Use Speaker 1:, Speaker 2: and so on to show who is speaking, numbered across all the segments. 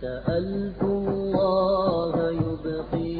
Speaker 1: سألت الله يبقيك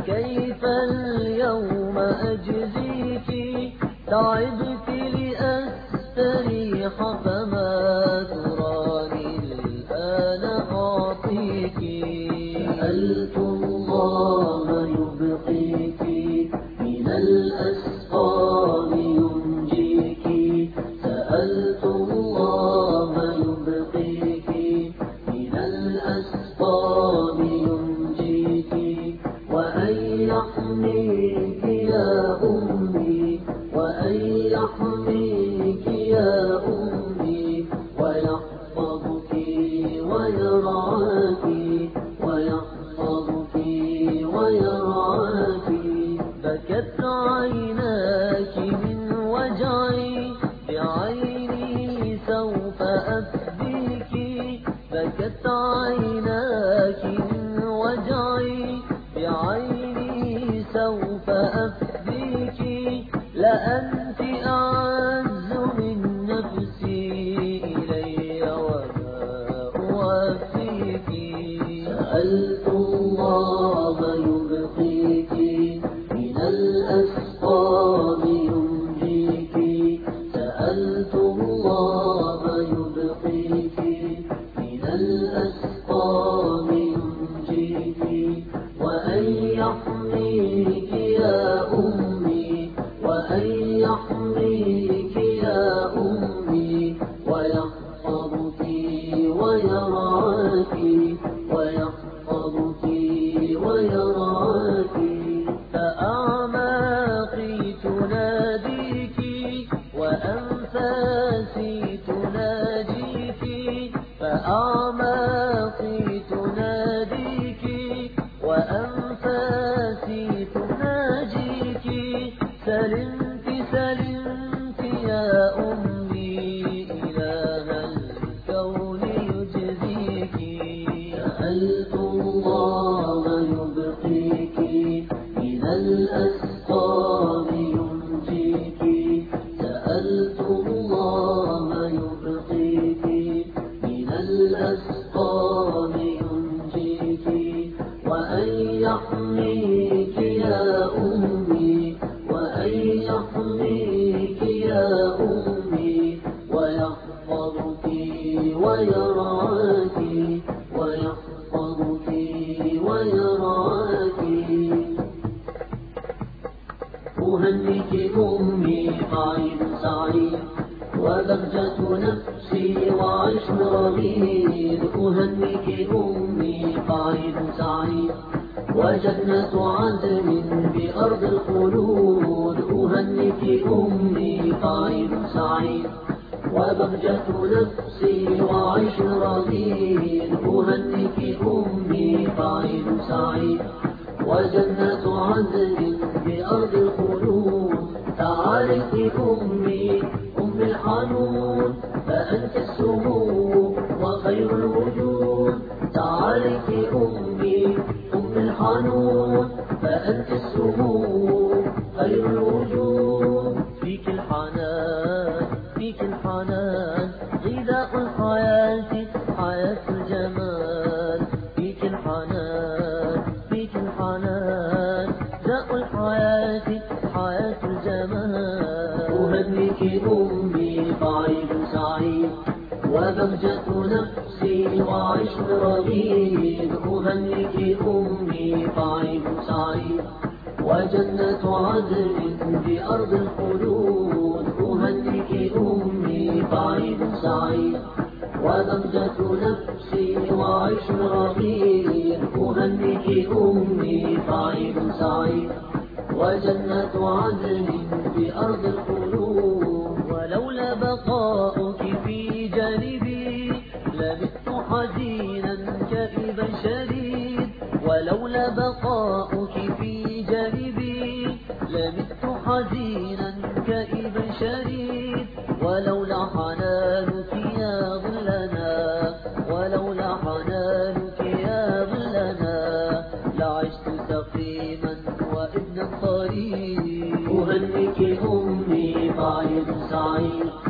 Speaker 1: فكيف اليوم أجزيك تعبت لأستريح فما تراني الآن أعطيك؟ سألت الله يبقيك من الأسقام ينجيك. سألت الله من وجعي بعيني سوف أفديك لأنت أعز من نفسي إلي وما أوفيك. سألت الله يبقيك من الأسقام ينجيك. سألت be أهنيك أمي قعيد سعيد وبهجة نفسي وعيش رغيد أهنيك أمي قعيد سعيد وجنة عدن بأرض الخلود أهنيك أمي قعيد سعيد وبهجة نفسي وعيش رغيد أهنيك أمي قعيد سعيد وجنة عدن بأرض الخلود 不迷 وبهجة نفسي وعشق رغيد أهنك أمي بعيد سعيد. وجنة عدن بأرض الخلود أهنك أمي بعيد سعيد. وبهجة نفسي وعشق رغيد أهنك أمي بعيد سعيد. وجنة عدن بأرض بقاؤك في جانبي. لبثت حزينا كئيبا شديد. ولولا حنانك يا ظلنا ولولا حنانك يا ظلنا لعشت سقيما وإبنا طريق أهنك أمي بعيد سعيد.